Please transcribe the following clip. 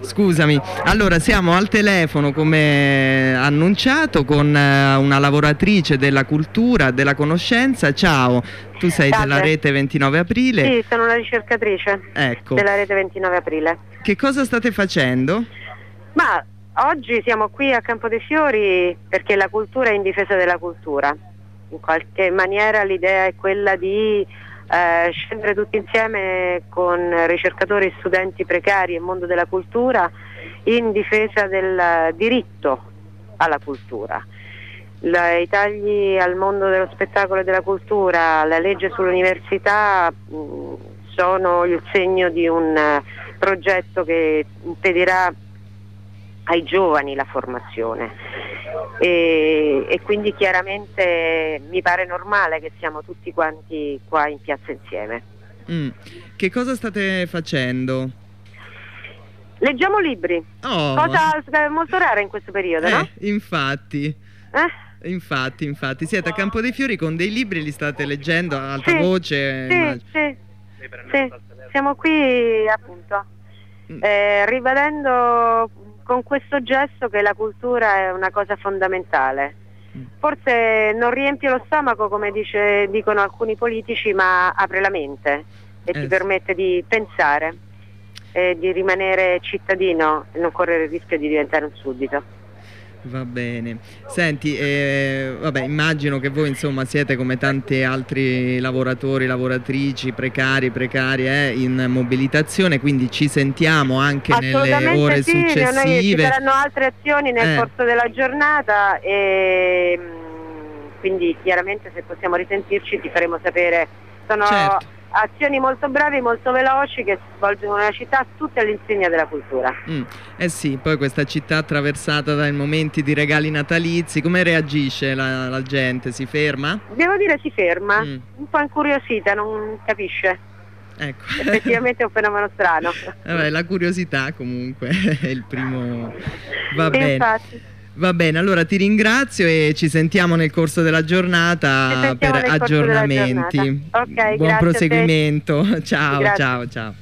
Scusami, allora siamo al telefono come annunciato con eh, una lavoratrice della cultura, della conoscenza. Ciao, tu sei Salve. della rete 29 aprile. Sì, sono una ricercatrice Ecco, della rete 29 aprile. che cosa state facendo? Ma oggi siamo qui a Campo dei Fiori perché la cultura è in difesa della cultura. In qualche maniera l'idea è quella di eh, scendere tutti insieme con ricercatori, studenti precari e mondo della cultura in difesa del diritto alla cultura. La- I tagli al mondo dello spettacolo e della cultura, la legge sull'università mh, sono il segno di un eh, progetto che impedirà ai giovani la formazione e, e quindi chiaramente mi pare normale che siamo tutti quanti qua in piazza insieme. Mm, Che cosa state facendo? Leggiamo libri, Oh, cosa molto rara in questo periodo, eh, no? infatti. Eh? Infatti, infatti, siete a Campo dei Fiori con dei libri, li state leggendo a alta Sì, voce? Sì, sì, sì, siamo qui appunto Mm. eh, ribadendo con questo gesto che la cultura è una cosa fondamentale. Mm. Forse non riempie lo stomaco come dice- dicono alcuni politici, ma apre la mente e Eh ti permette di pensare e di rimanere cittadino e non correre il rischio di diventare un suddito. Va bene. Senti, eh, vabbè, immagino che voi insomma siete come tanti altri lavoratori, lavoratrici, precari, precarie eh, in mobilitazione, quindi ci sentiamo anche nelle ore sì, noi- ci successive. saranno altre azioni nel Eh. corso della giornata e mm, quindi chiaramente se possiamo risentirci ti faremo sapere. Sono Certo. Azioni molto brevi, molto veloci che si svolgono nella città, tutte all'insegna della cultura. Mm, Eh sì, poi questa città attraversata dai momenti di regali natalizi, come reagisce la, la gente? Si ferma? Devo dire si ferma, Mm. un po' incuriosita, non capisce. Ecco. Effettivamente è un fenomeno strano. Vabbè, la curiosità comunque è il primo... Va E bene. infatti. Va bene, allora ti ringrazio e ci sentiamo nel corso della giornata per aggiornamenti. giornata. Ok, Buon proseguimento. Ciao, Grazie. ciao, ciao.